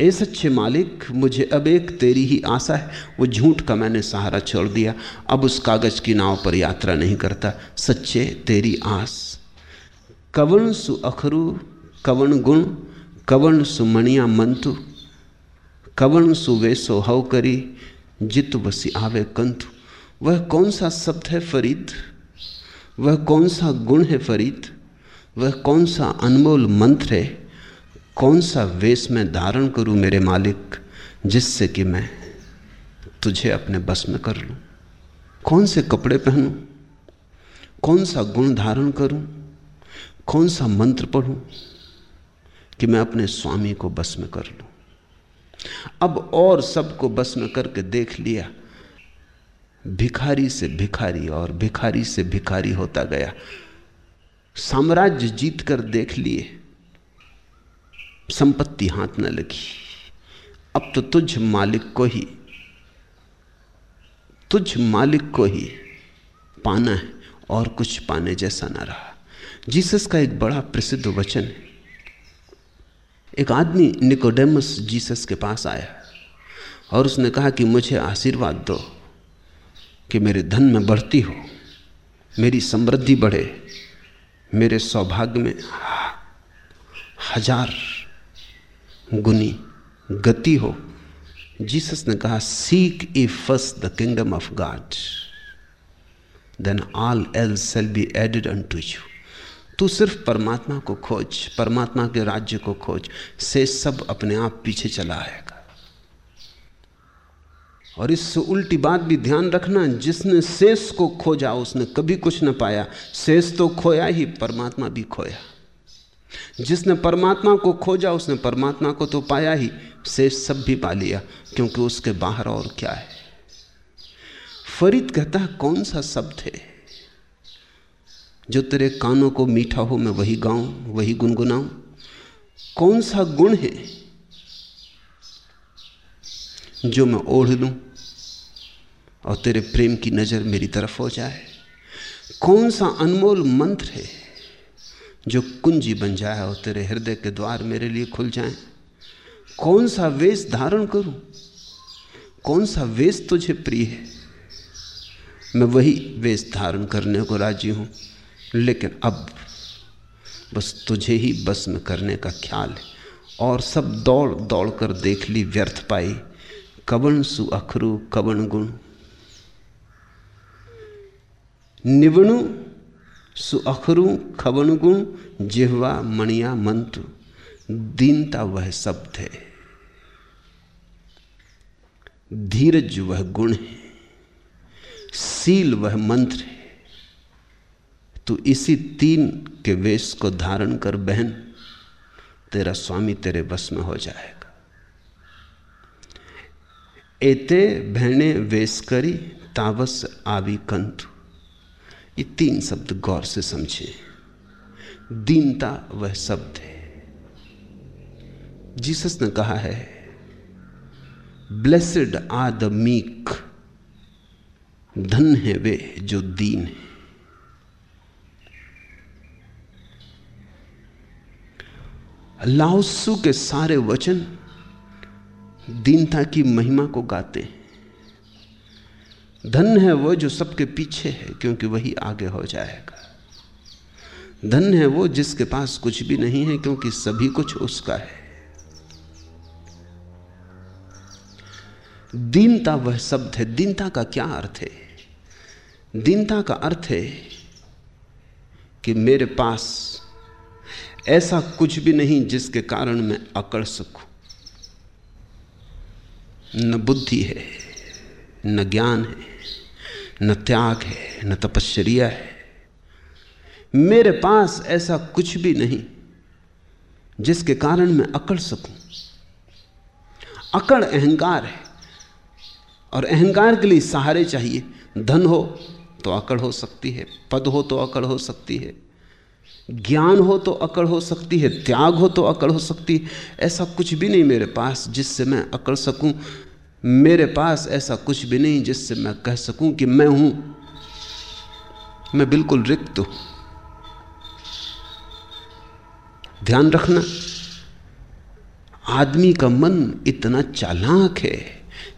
ए सच्चे मालिक, मुझे अब एक तेरी ही आशा है। वो झूठ का मैंने सहारा छोड़ दिया। अब उस कागज़ की नाव पर यात्रा नहीं करता। सच्चे तेरी आस। कवण सु अखरू कवण गुण कवण सुमणिया मंतु कवण सुवेशो हव करी, जित बसी आवे कंतु। वह कौन सा शब्द है फरीद? वह कौन सा गुण है फरीद? वह कौन सा अनमोल मंत्र है? कौन सा वेश में धारण करूँ मेरे मालिक, जिससे कि मैं तुझे अपने बस में कर लूँ? कौन से कपड़े पहनूं? कौन सा गुण धारण करूँ? कौन सा मंत्र पढ़ूं कि मैं अपने स्वामी को बस में कर लूँ? अब और सबको बस में करके देख लिया। भिखारी से भिखारी और भिखारी से भिखारी होता गया। साम्राज्य जीत कर देख लिए। संपत्ति हाथ न लगी। अब तो तुझ मालिक को ही, तुझ मालिक को ही पाना है और कुछ पाने जैसा ना रहा। जीसस का एक बड़ा प्रसिद्ध वचन है। एक आदमी निकोडेमस जीसस के पास आया और उसने कहा कि मुझे आशीर्वाद दो कि मेरे धन में बढ़ती हो, मेरी समृद्धि बढ़े, मेरे सौभाग्य में हज़ार गुनी, गति हो। जीसस ने कहा seek ye first the kingdom of God then all L shall be added unto you तू सिर्फ़ परमात्मा को खोज, परमात्मा के राज्य को खोज, से सब अपने आप पीछे चला आएगा। और इससे उल्टी बात भी ध्यान रखना, जिसने शेष को खोजा, उसने कभी कुछ न पाया। शेष तो खोया ही, परमात्मा भी खोया। जिसने परमात्मा को खोजा, उसने परमात्मा को तो पाया ही शेष सब भी पा लिया, क्योंकि उसके बाहर और क्या है? फरीद कहता है, कौन सा शब्द है जो तेरे कानों को मीठा हो, मैं वही गाऊं, वही गुनगुनाऊं? कौन सा गुण है जो मैं ओढ़ लूँ और तेरे प्रेम की नज़र मेरी तरफ़ हो जाए? कौन सा अनमोल मंत्र है जो कुंजी बन जाए और तेरे हृदय के द्वार मेरे लिए खुल जाएँ। कौन सा वेश धारण करूँ? कौन सा वेश तुझे प्रिय है? मैं वही वेश धारण करने को राज़ी हूँ, लेकिन अब बस तुझे ही बस में करने का ख्याल है। और सब दौड़ दौड़ कर देख ली, व्यर्थ पाई। कबन सु अखरू कबन गुण। निवणु सुअखरू खबन गुण जिहवा, मणिया, मंत्र। दीनता वह शब्द है धीरज वह गुण है। सील वह मंत्र है। तू इसी तीन के वेश को धारण कर बहन। तेरा स्वामी तेरे बस में हो जाएगा। एते बहने वेश करी, तावस आवी कंतु ये तीन शब्द गौर से समझे। दीनता वह शब्द है। जीसस ने कहा है, ब्लेसड आर द मीक, धन है वे जो दीन है। लाओसु के सारे वचन दीनता की महिमा को गाते हैं। धन है वो जो सबके पीछे है, क्योंकि वही आगे हो जाएगा। धन है वो जिसके पास कुछ भी नहीं है, क्योंकि सभी कुछ उसका है। दीनता वह शब्द है। दीनता का क्या अर्थ है? दीनता का अर्थ है कि मेरे पास ऐसा कुछ भी नहीं जिसके कारण मैं अकड़ सकूँ। न बुद्धि है। न ज्ञान है, न त्याग है, न तपश्चर्या है। मेरे पास ऐसा कुछ भी नहीं जिसके कारण मैं अकड़ सकूँ। अकड़ अहंकार है और अहंकार के लिए सहारे चाहिए। धन हो तो अकड़ हो सकती है, पद हो तो अकड़ हो सकती है, ज्ञान हो तो अकड़ हो सकती है, त्याग हो तो अकड़ हो सकती है। ऐसा कुछ भी नहीं मेरे पास जिससे मैं अकड़ सकूँ। मेरे पास ऐसा कुछ भी नहीं जिससे मैं कह सकूँ कि मैं हूँ। मैं बिल्कुल रिक्त हूँ। ध्यान रखना, आदमी का मन इतना चालाक है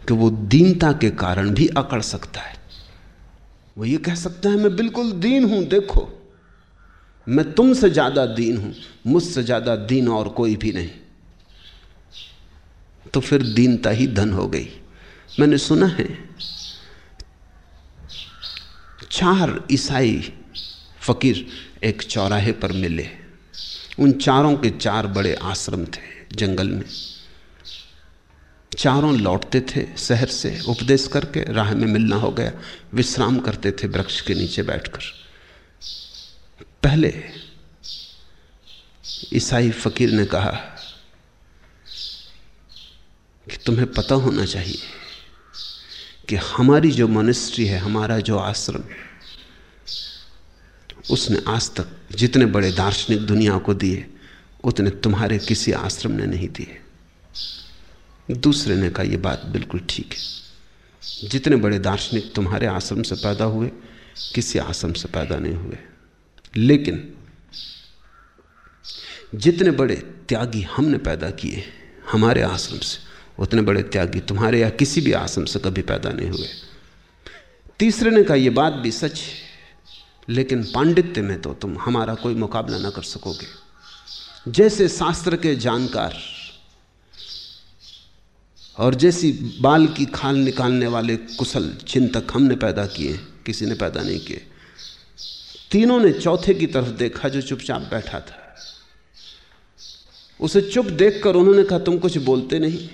कि वो दीनता के कारण भी अकड़ सकता है। वो ये कह सकता है, मैं बिल्कुल दीन हूँ, देखो। मैं तुमसे ज़्यादा दीन हूँ, मुझसे ज़्यादा दीन और कोई भी नहीं। तो फिर दीनता ही धन हो गई। मैंने सुना है, चार ईसाई फकीर एक चौराहे पर मिले। उन चारों के चार बड़े आश्रम थे जंगल में। चारों लौटते थे शहर से, उपदेश करके राह में मिलना हो गया। विश्राम करते थे वृक्ष के नीचे बैठकर। पहले ईसाई फकीर ने कहा कि तुम्हें पता होना चाहिए कि हमारी जो मॉनेस्ट्री है, हमारा जो आश्रम, उसने आज तक जितने बड़े दार्शनिक दुनिया को दिए, उतने तुम्हारे किसी आश्रम ने नहीं दिए। दूसरे ने कहा यह बात बिल्कुल ठीक है। जितने बड़े दार्शनिक तुम्हारे आश्रम से पैदा हुए, किसी आश्रम से पैदा नहीं हुए। लेकिन जितने बड़े त्यागी हमने पैदा किए हमारे आश्रम से उतने बड़े त्यागी तुम्हारे या किसी भी आश्रम से कभी पैदा नहीं हुए। तीसरे ने कहा यह बात भी सच है, लेकिन पांडित्य में तो तुम हमारा कोई मुकाबला ना कर सकोगे। जैसे शास्त्र के जानकार और जैसी बाल की खाल निकालने वाले कुशल चिंतक हमने पैदा किए किसी ने पैदा नहीं किए। तीनों ने चौथे की तरफ़ देखा जो चुपचाप बैठा था। उसे चुप देखकर उन्होंने कहा, तुम कुछ बोलते नहीं।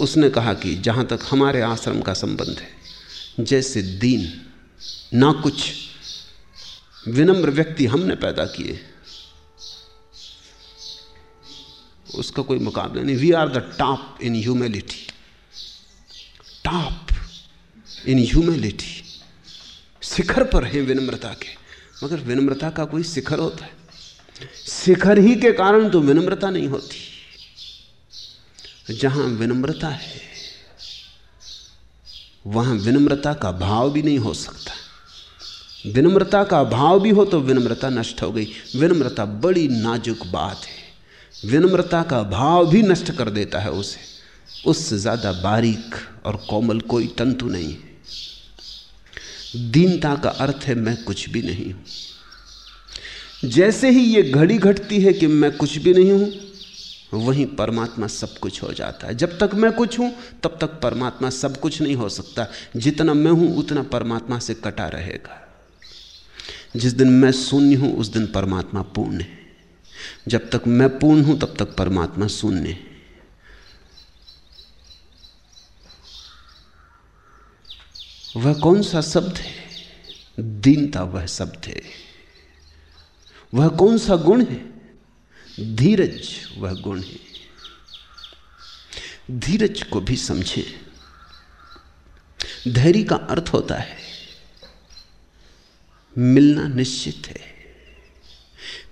उसने कहा कि जहाँ तक हमारे आश्रम का संबंध है, जैसे दीन, ना कुछ विनम्र व्यक्ति हमने पैदा किए। उसका कोई मुकाबला नहीं। We are the top in humility top in humility शिखर पर है विनम्रता के। मगर विनम्रता का कोई शिखर होता है। शिखर ही के कारण तो विनम्रता नहीं होती। जहाँ विनम्रता है, वहाँ विनम्रता का भाव भी नहीं हो सकता। विनम्रता का भाव भी हो तो विनम्रता नष्ट हो गई। विनम्रता बड़ी नाजुक बात है। विनम्रता का भाव भी नष्ट कर देता है उसे। उससे ज़्यादा बारीक और कोमल कोई तंतु नहीं है। दीनता का अर्थ है, मैं कुछ भी नहीं हूँ। जैसे ही यह घड़ी घटती है कि मैं कुछ भी नहीं हूँ वहीं परमात्मा सब कुछ हो जाता है। जब तक मैं कुछ हूँ, तब तक परमात्मा सब कुछ नहीं हो सकता। जितना मैं हूँ, उतना परमात्मा से कटा रहेगा। जिस दिन मैं शून्य हूँ, उस दिन परमात्मा पूर्ण है। जब तक मैं पूर्ण हूँ, तब तक परमात्मा शून्य है। वह कौन सा शब्द है? दीनता वह शब्द है। वह कौन सा गुण है? धीरज वह गुण है। धीरज को भी समझे। धैर्य का अर्थ होता है, मिलना निश्चित है।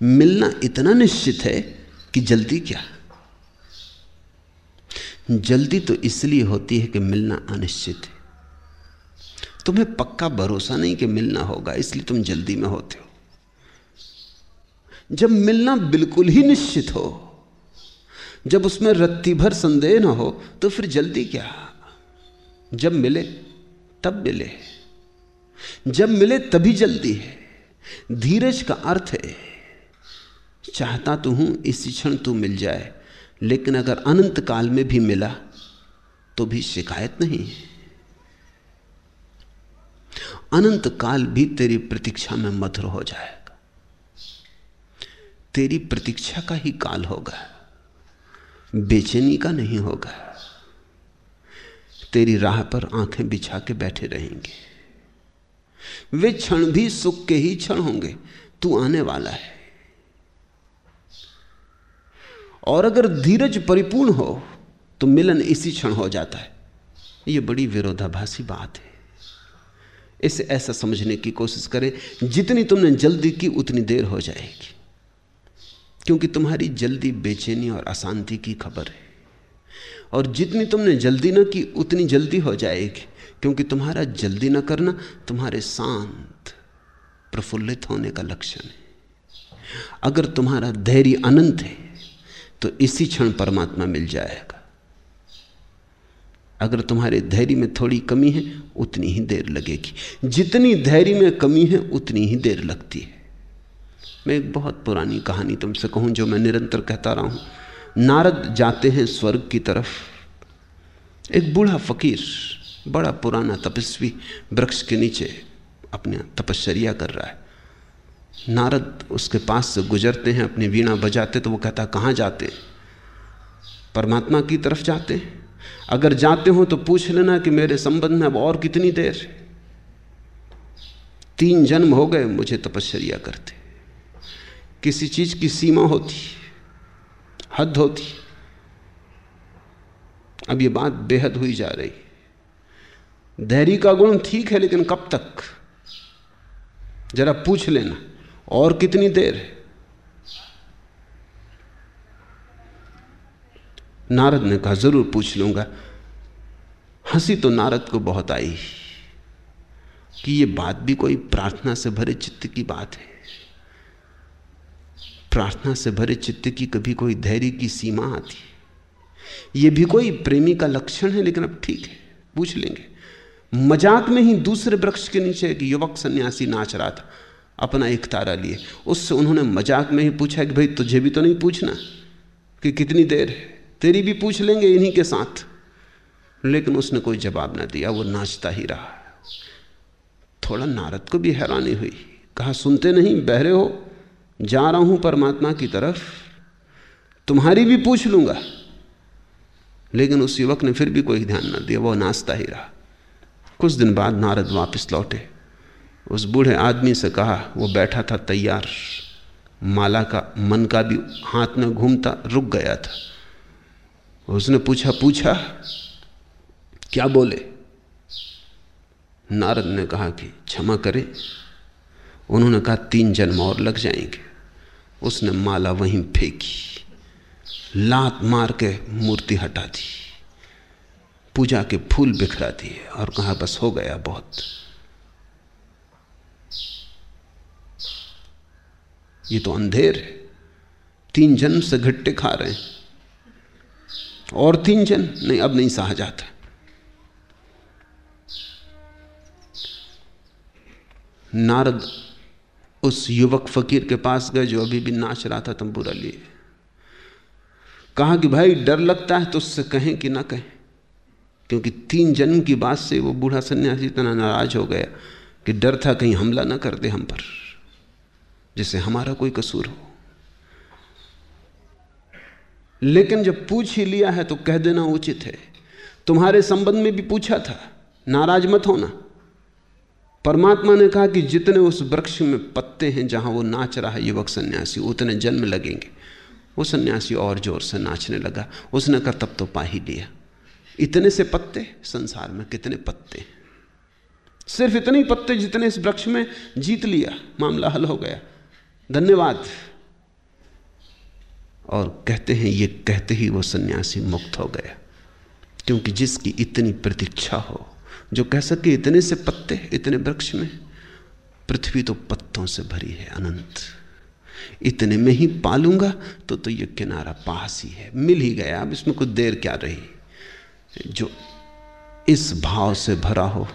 मिलना इतना निश्चित है कि जल्दी क्या? जल्दी तो इसलिए होती है कि मिलना अनिश्चित है। तुम्हें पक्का भरोसा नहीं कि मिलना होगा, इसलिए तुम जल्दी में होते हो। जब मिलना बिल्कुल ही निश्चित हो, जब उसमें रत्ती भर संदेह ना हो तो फिर जल्दी क्या? जब मिले, तब मिले। जब मिले, तभी जल्दी है। धीरज का अर्थ है, चाहता तो हूँ इसी क्षण तू मिल जाए, लेकिन अगर अनंत काल में भी मिला तो भी शिकायत नहीं अनंत काल भी तेरी प्रतीक्षा में मधुर हो जाएगा तेरी प्रतीक्षा का ही काल होगा, बेचैनी का नहीं होगा। तेरी राह पर आँखें बिछा के बैठे रहेंगे। वे क्षण भी सुख के ही क्षण होंगे, तू आने वाला है। और अगर धीरज परिपूर्ण हो तो मिलन इसी क्षण हो जाता है। यह बड़ी विरोधाभासी बात है। इसे ऐसा समझने की कोशिश करें, जितनी तुमने जल्दी की, उतनी देर हो जाएगी। क्योंकि तुम्हारी जल्दी बेचैनी और अशांति की खबर है। और जितनी तुमने जल्दी ना की, उतनी जल्दी हो जाएगी। क्योंकि तुम्हारा जल्दी ना करना तुम्हारे शांत, प्रफुल्लित होने का लक्षण है। अगर तुम्हारा धैर्य अनंत है तो इसी क्षण परमात्मा मिल जाएगा। अगर तुम्हारे धैर्य में थोड़ी कमी है, उतनी ही देर लगेगी। जितनी धैर्य में कमी है, उतनी ही देर लगती है। मैं एक बहुत पुरानी कहानी तुमसे कहूँ जो मैं निरंतर कहता रहा हूँ। नारद जाते हैं स्वर्ग की तरफ़। एक बूढ़ा फकीर, बड़ा पुराना तपस्वी वृक्ष के नीचे अपने तपश्चर्या कर रहा है। नारद उसके पास से गुजरते हैं, अपनी वीणा बजाते तो वो कहता, कहाँ जाते परमात्मा की तरफ़ जाते अगर जाते हो तो पूछ लेना कि मेरे संबंध में अब और कितनी देर? तीन जन्म हो गए मुझे तपश्चर्या करते। किसी चीज़ की सीमा होती, हद होती। अब ये बात बेहद हुई जा रही। धैर्य का गुण ठीक है, लेकिन कब तक? जरा पूछ लेना, और कितनी देर है? नारद ने कहा, ज़रूर पूछ लूँगा। हँसी तो नारद को बहुत आई, कि ये बात भी कोई प्रार्थना से भरे चित्त की बात है। प्रार्थना से भरे चित्त की कभी कोई धैर्य की सीमा आती है। ये भी कोई प्रेमी का लक्षण है, लेकिन अब ठीक है, पूछ लेंगे। मज़ाक में ही दूसरे वृक्ष के नीचे एक युवक सन्यासी नाच रहा था, अपना एक तारा लिए। उससे उन्होंने मज़ाक में ही पूछा कि भाई, तुझे भी तो नहीं पूछना कि कितनी देर है? तेरी भी पूछ लेंगे इन्हीं के साथ। लेकिन उसने कोई जवाब ना दिया, वो नाचता ही रहा। थोड़ा नारद को भी हैरानी हुई। कहा, सुनते नहीं बहरे हो? जा रहा हूँ परमात्मा की तरफ़, तुम्हारी भी पूछ लूँगा। लेकिन उस युवक ने फिर भी कोई ध्यान ना दिया, वो नाचता ही रहा। कुछ दिन बाद नारद वापस लौटे। उस बूढ़े आदमी से कहा, वो बैठा था तैयार। माला का, मन का भी हाथ में घूमता, रुक गया था। उसने पूछा पूछा, क्या बोले? नारद ने कहा कि क्षमा करे। उन्होंने कहा, तीन जन्म और लग जाएँगे। उसने माला वहीं फेंकी, लात मार के मूर्ति हटा दी, पूजा के फूल बिखरा दिए और कहा, बस हो गया बहुत। ये तो अंधेर है। तीन जन्म से घट्टे खा रहे हैं। और तीन जन? नहीं, अब नहीं सहा जाता। नारद उस युवक फकीर के पास गए जो अभी भी नाच रहा था तंबूरा लिए। कहा कि भाई, डर लगता है तो उससे कहें कि ना कहें। क्योंकि तीन जन्म की बात से वो बूढ़ा सन्यासी इतना नाराज़ हो गया कि डर था कहीं हमला ना कर दे हम पर, जिससे हमारा कोई कसूर हो। लेकिन जब पूछ ही लिया है तो कह देना उचित है। तुम्हारे संबंध में भी पूछा था, नाराज़ मत होना। परमात्मा ने कहा कि जितने उस वृक्ष में पत्ते हैं जहाँ वो नाच रहा है, युवक सन्यासी, उतने जन्म लगेंगे। वो सन्यासी और ज़ोर से नाचने लगा। उसने कहा, तब तो पा ही लिया। इतने से पत्ते? संसार में कितने पत्ते सिर्फ़ इतने ही पत्ते जितने इस वृक्ष में जीत लिया। मामला हल हो गया। धन्यवाद। और कहते हैं, ये कहते ही वो सन्यासी मुक्त हो गया। क्योंकि जिसकी इतनी प्रतीक्षा हो जो कह सके इतने से पत्ते इतने वृक्ष में। पृथ्वी तो पत्तों से भरी है, अनंत। इतने में ही पालूँगा तो तो ये किनारा पास ही है। मिल ही गया, अब इसमें कुछ देर क्या रही? जो इस भाव से भरा हो,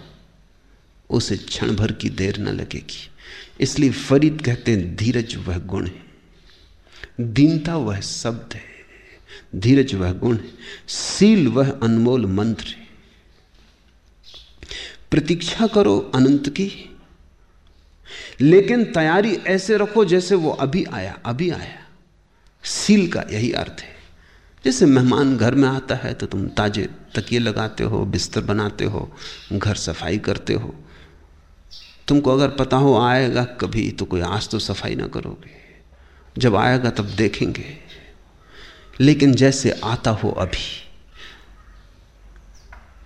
उसे क्षण भर की देर न लगेगी। इसलिए फरीद कहते हैं, धीरज वह गुण है। दीनता वह शब्द है। धीरज वह गुण है। सील वह अनमोल मंत्र है। प्रतीक्षा करो अनंत की। लेकिन तैयारी ऐसे रखो जैसे वो अभी आया अभी आया। सील का यही अर्थ है। जैसे मेहमान घर में आता है तो तुम ताजे तकिए लगाते हो, बिस्तर बनाते हो, घर सफ़ाई करते हो। तुमको अगर पता हो आएगा कभी तो कोई आज तो सफ़ाई ना करोगे। जब आएगा तब देखेंगे। लेकिन जैसे आता हो अभी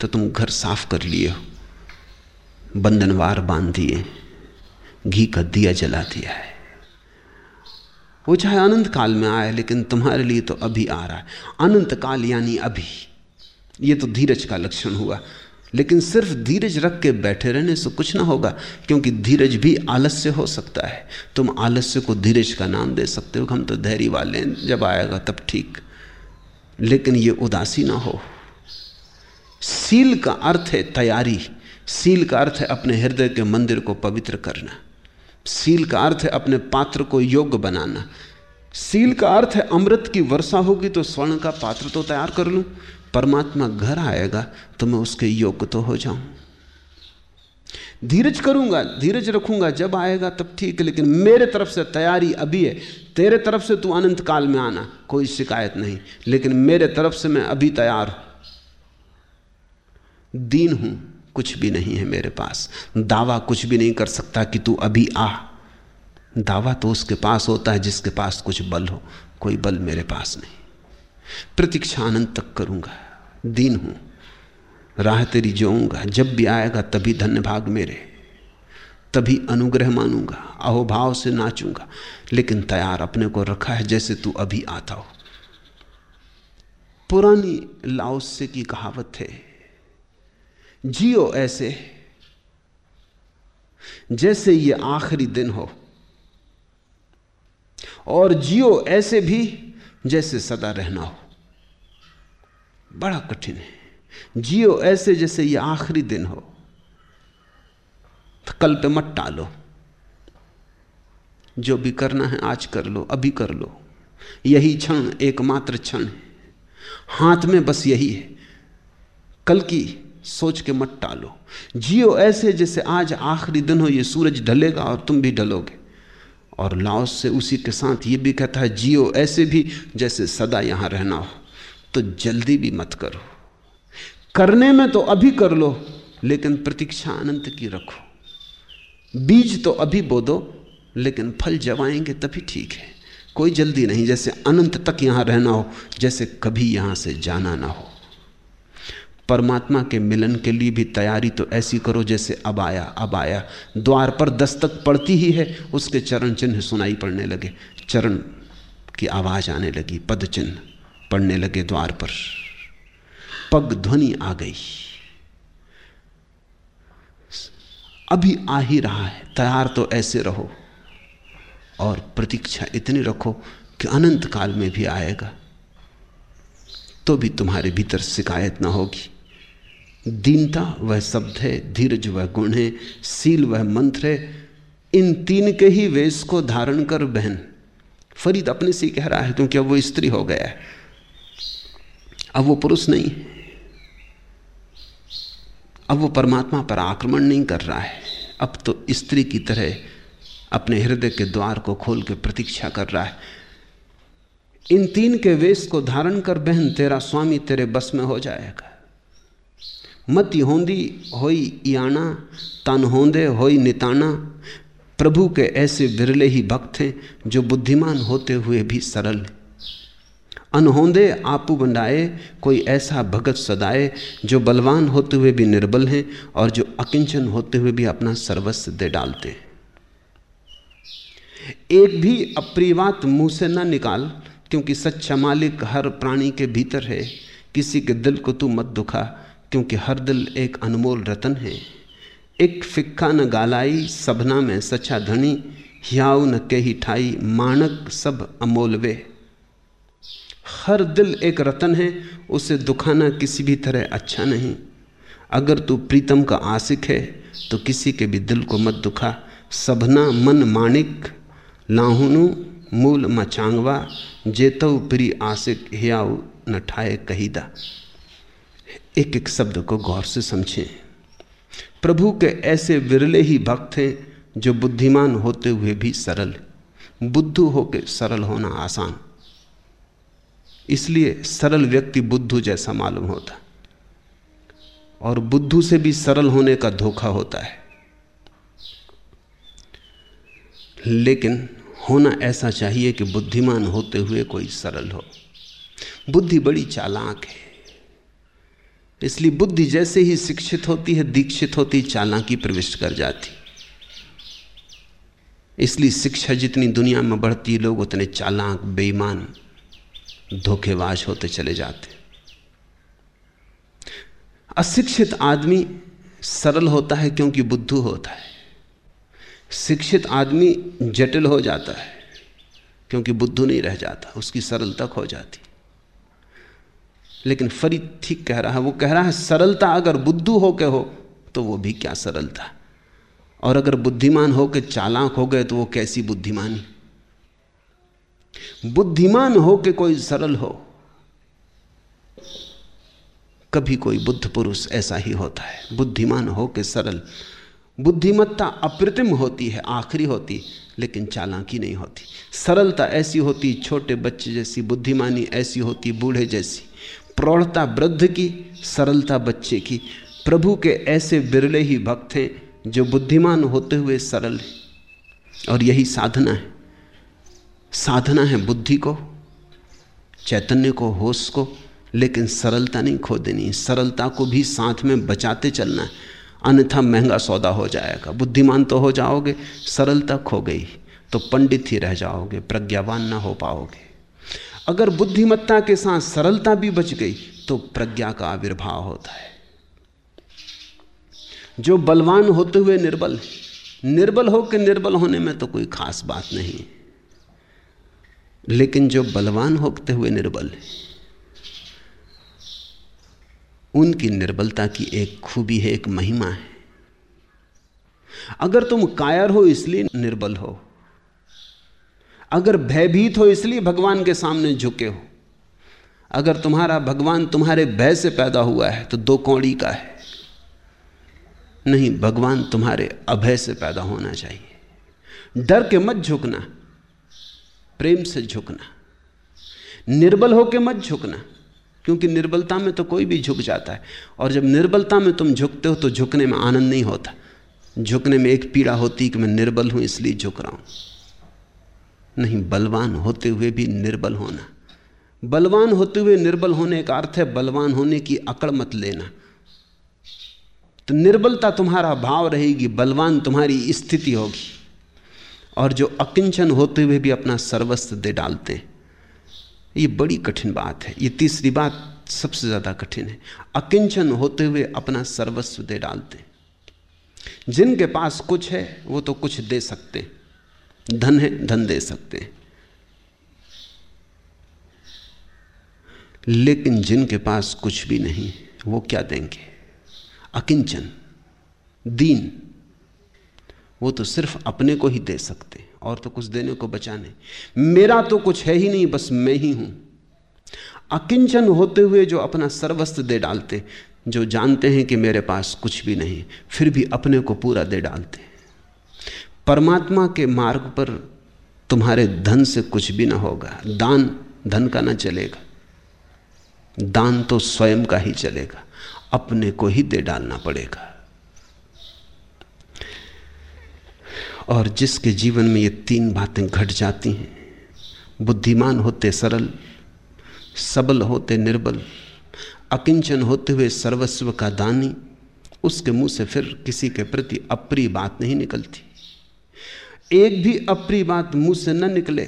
तो तुम घर साफ़ कर लिए हो। बंधनवार बाँध दिए, घी का दिया जला दिया है। वो चाहे अनंत काल में आए, लेकिन तुम्हारे लिए तो अभी आ रहा है। अनंत काल यानी अभी। ये तो धीरज का लक्षण हुआ। लेकिन सिर्फ़ धीरज रख के बैठे रहने से कुछ ना होगा, क्योंकि धीरज भी आलस्य हो सकता है। तुम आलस्य को धीरज का नाम दे सकते हो, हम तो धैर्य वाले जब आएगा तब ठीक। लेकिन ये उदासी ना हो। सील का अर्थ है तैयारी। सील का अर्थ है अपने हृदय के मंदिर को पवित्र करना। सील का अर्थ है अपने पात्र को योग्य बनाना। सील का अर्थ है अमृत की वर्षा होगी तो स्वर्ण का पात्र तो तैयार कर लूँ। परमात्मा घर आएगा तो मैं उसके योग्य तो हो जाऊँ। धीरज करूँगा, धीरज रखूँगा, जब आएगा तब ठीक है लेकिन मेरे तरफ़ से तैयारी अभी है। तेरे तरफ़ से तू अनंत काल में आना, कोई शिकायत नहीं, लेकिन मेरे तरफ़ से मैं अभी तैयार हूँ। दीन हूँ। कुछ भी नहीं है मेरे पास। दावा कुछ भी नहीं कर सकता कि तू अभी आ। दावा तो उसके पास होता है, जिसके पास कुछ बल हो। कोई बल मेरे पास नहीं। प्रतीक्षा आनंद तक करूँगा। दीन हूँ। राह तेरी जोऊँगा। जब भी आएगा, तभी धन्य भाग मेरे। तभी अनुग्रह मानूँगा। अहोभाव से नाचूँगा। लेकिन तैयार अपने को रखा है, जैसे तू अभी आता हो। पुरानी लाओसे की कहावत है जियो ऐसे। जैसे ये आखिरी दिन हो। और जियो ऐसे भी जैसे सदा रहना हो। बड़ा कठिन है। जियो ऐसे जैसे ये आखिरी दिन हो। तो कल पे मत टालो। जो भी करना है आज कर लो, अभी कर लो। यही क्षण एकमात्र क्षण है। हाथ में बस यही है। कल की सोच के मत टालो। जियो ऐसे जैसे आज आखिरी दिन हो, ये सूरज ढलेगा और तुम भी ढलोगे। और लाओस से उसी के साथ ये भी कहता है, जियो ऐसे भी जैसे सदा यहाँ रहना हो तो जल्दी भी मत करो। करने में तो अभी कर लो, लेकिन प्रतीक्षा अनंत की रखो। बीज तो अभी बो दो लेकिन फल जवाएँगे तभी ठीक है। कोई जल्दी नहीं, जैसे अनंत तक यहाँ रहना हो, जैसे कभी यहाँ से जाना ना हो। परमात्मा के मिलन के लिए भी तैयारी तो ऐसी करो जैसे अब आया अब आया। द्वार पर दस्तक पड़ती ही है, उसके चरण चिन्ह सुनाई पड़ने लगे। चरण की आवाज़ आने लगी, पद चिन्ह पड़ने लगे द्वार पर। पग ध्वनि आ गई। अभी आ ही रहा है, तैयार तो ऐसे रहो। और प्रतीक्षा इतनी रखो कि अनंत काल में भी आएगा तो भी तुम्हारे भीतर शिकायत ना होगी। दीनता वह शब्द है, धीरज वह गुण है, सील वह मंत्र है। इन तीन के ही वेश को धारण कर बहन। फरीद अपने से कह रहा है क्योंकि अब वो स्त्री हो गया है? अब वो पुरुष नहीं अब वो परमात्मा पर आक्रमण नहीं कर रहा है। अब तो स्त्री की तरह अपने हृदय के द्वार को खोल के प्रतीक्षा कर रहा है। इन तीन के वेश को धारण कर बहन, तेरा स्वामी तेरे बस में हो जाएगा। मति होंदी होई याना तन होंदे होई निताना प्रभु के ऐसे विरले ही भक्त हैं, जो बुद्धिमान होते हुए भी सरल अनहोंदे आपू बंडाए, कोई ऐसा भगत सदाए, जो बलवान होते हुए भी निर्बल हैं, और जो अकिंचन होते हुए भी अपना सर्वस्व दे डालते हैं। एक भी अप्रिय बात मुँह से ना निकाल, क्योंकि सच्चा मालिक हर प्राणी के भीतर है। किसी के दिल को तू मत दुखा क्योंकि हर दिल एक अनमोल रतन है। एक फिक्का न गालाई, सबना में सचा धनी हियाऊ न के ही ठाई, माणक सब अमोल वे। हर दिल एक रतन है, उसे दुखाना किसी भी तरह अच्छा नहीं। अगर तू प्रीतम का आशिक है तो किसी के भी दिल को मत दुखा। सबना मन माणिक, लाहुनु मूल मचांगवा, जेतव प्री आशिक हियाऊ न ठाए कहीदा। एक एक शब्द को गौर से समझें। प्रभु के ऐसे विरले ही भक्त हैं, जो बुद्धिमान होते हुए भी सरल बुद्धू होकर सरल होना आसान। इसलिए सरल व्यक्ति बुद्धू जैसा मालूम होता और बुद्धू से भी सरल होने का धोखा होता है। लेकिन होना ऐसा चाहिए कि बुद्धिमान होते हुए कोई सरल हो। बुद्धि बड़ी चालाक है। इसलिए बुद्धि जैसे ही शिक्षित होती है, दीक्षित होती, चालाकी प्रविष्ट कर जाती। इसलिए शिक्षा जितनी दुनिया में बढ़ती है, लोग उतने चालाक, बेईमान, धोखेबाज होते चले जाते। अशिक्षित आदमी सरल होता है क्योंकि बुद्धू होता है। शिक्षित आदमी जटिल हो जाता है क्योंकि बुद्धू नहीं रह जाता, उसकी सरलता हो जाती। लेकिन फरीद ठीक कह रहा है, वो कह रहा है, सरलता अगर बुद्धू हो के हो तो वो भी क्या सरलता? और अगर बुद्धिमान हो के चालाक हो गए तो वो कैसी बुद्धिमानी? बुद्धिमान हो के कोई सरल हो, कभी कोई बुद्ध पुरुष ऐसा ही होता है। बुद्धिमान हो के सरल। बुद्धिमत्ता अप्रतिम होती है, आखिरी होती, लेकिन चालाकी नहीं होती। सरलता ऐसी होती, छोटे बच्चे जैसी बुद्धिमानी ऐसी होती, बूढ़े जैसी। प्रौढ़ता वृद्ध की, सरलता बच्चे की। प्रभु के ऐसे बिरले ही भक्त हैं जो बुद्धिमान होते हुए सरल है। और यही साधना है। साधना है बुद्धि को, चैतन्य को, होश को, लेकिन सरलता नहीं खो देनी सरलता को भी साथ में बचाते चलना है। अन्यथा महँगा सौदा हो जाएगा। बुद्धिमान तो हो जाओगे, सरलता खो गई। तो पंडित ही रह जाओगे, प्रज्ञावान ना हो पाओगे। अगर बुद्धिमत्ता के साथ सरलता भी बच गई तो प्रज्ञा का आविर्भाव होता है। जो बलवान होते हुए निर्बल निर्बल हो के निर्बल होने में तो कोई खास बात नहीं। लेकिन जो बलवान होते हुए निर्बल है, उनकी निर्बलता की एक खूबी है, एक महिमा है। अगर तुम कायर हो, इसलिए निर्बल हो। अगर भयभीत हो इसलिए भगवान के सामने झुके हो। अगर तुम्हारा भगवान तुम्हारे भय से पैदा हुआ है तो दो कौड़ी का है। नहीं, भगवान तुम्हारे अभय से पैदा होना चाहिए। डर के मत झुकना, प्रेम से झुकना, निर्बल होकर मत झुकना, क्योंकि निर्बलता में तो कोई भी झुक जाता है। और जब निर्बलता में तुम झुकते हो तो झुकने में आनंद नहीं होता। झुकने में एक पीड़ा होती कि मैं निर्बल हूँ, इसलिए झुक रहा हूँ। नहीं, बलवान होते हुए भी निर्बल होना। बलवान होते हुए निर्बल होने का अर्थ है बलवान होने की अकड़ मत लेना। तो निर्बलता तुम्हारा भाव रहेगी, बलवान तुम्हारी स्थिति होगी। और जो अकिंचन होते हुए भी अपना सर्वस्व दे डालते हैं ये बड़ी कठिन बात है। ये तीसरी बात सबसे ज़्यादा कठिन है। अकिंचन होते हुए अपना सर्वस्व दे डालते। हैं जिनके पास कुछ है, वो तो कुछ दे सकते। धन है, धन दे सकते हैं। लेकिन जिनके पास कुछ भी नहीं, वो क्या देंगे? अकिंचन, दीन। वो तो सिर्फ़ अपने को ही दे सकते हैं, और तो कुछ देने को बचा नहीं। मेरा तो कुछ है ही नहीं, बस मैं ही हूँ। अकिंचन होते हुए जो अपना सर्वस्व दे डालते जो जानते हैं कि मेरे पास कुछ भी नहीं, फिर भी अपने को पूरा दे डालते परमात्मा के मार्ग पर तुम्हारे धन से कुछ भी ना होगा। दान, धन का ना चलेगा। दान तो स्वयं का ही चलेगा। अपने को ही दे डालना पड़ेगा। और जिसके जीवन में ये तीन बातें घट जाती हैं, बुद्धिमान होते सरल, सबल होते निर्बल, अकिंचन होते हुए सर्वस्व का दानी, उसके मुँह से फिर किसी के प्रति अप्रिय बात नहीं निकलती। एक भी अप्रिय बात मुँह से न निकले,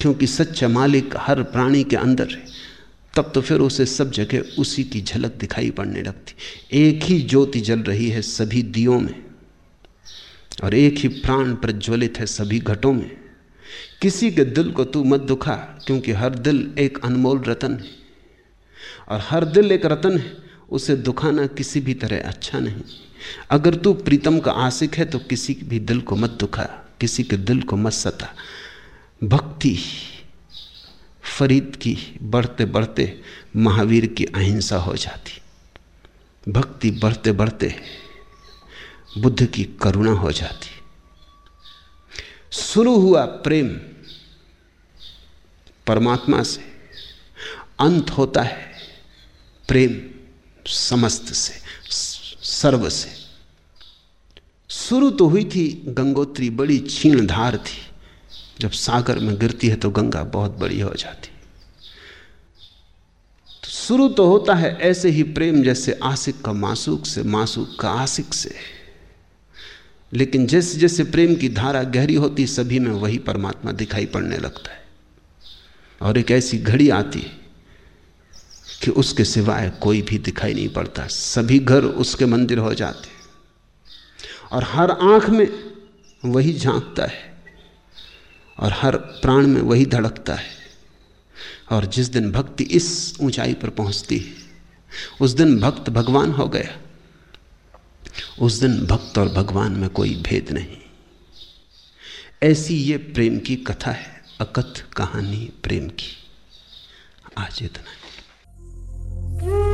क्योंकि सच्चा मालिक हर प्राणी के अंदर है। तब तो फिर उसे सब जगह उसी की झलक दिखाई पड़ने लगती। एक ही ज्योति जल रही है सभी दियों में, और एक ही प्राण प्रज्वलित है सभी घटों में। किसी के दिल को तू मत दुखा, क्योंकि हर दिल एक अनमोल रतन है, और हर दिल एक रतन है। उसे दुखाना किसी भी तरह अच्छा नहीं। अगर तू प्रीतम का आशिक है तो किसी भी दिल को मत दुखा, किसी के दिल को मत सता। भक्ति फरीद की बढ़ते बढ़ते महावीर की अहिंसा हो जाती। भक्ति बढ़ते बढ़ते बुद्ध की करुणा हो जाती। शुरू हुआ प्रेम परमात्मा से, अंत होता है प्रेम समस्त से। सर्व से। शुरू तो हुई थी गंगोत्री बड़ी क्षीण धार थी। जब सागर में गिरती है तो गंगा बहुत बड़ी हो जाती। तो शुरू तो होता है ऐसे ही प्रेम जैसे आशिक का मासूक से, मासूक का आशिक से। लेकिन जैसे जैसे प्रेम की धारा गहरी होती, सभी में वही परमात्मा दिखाई पड़ने लगता है। और एक ऐसी घड़ी आती है कि उसके सिवाय कोई भी दिखाई नहीं पड़ता। सभी घर उसके मंदिर हो जाते और हर आँख में वही झांकता है और हर प्राण में वही धड़कता है। और जिस दिन भक्ति इस ऊंचाई पर पहुँचती है, उस दिन भक्त भगवान हो गया। उस दिन भक्त और भगवान में कोई भेद नहीं। ऐसी ये प्रेम की कथा है, अकथ कहानी प्रेम की। आज इतना Mm.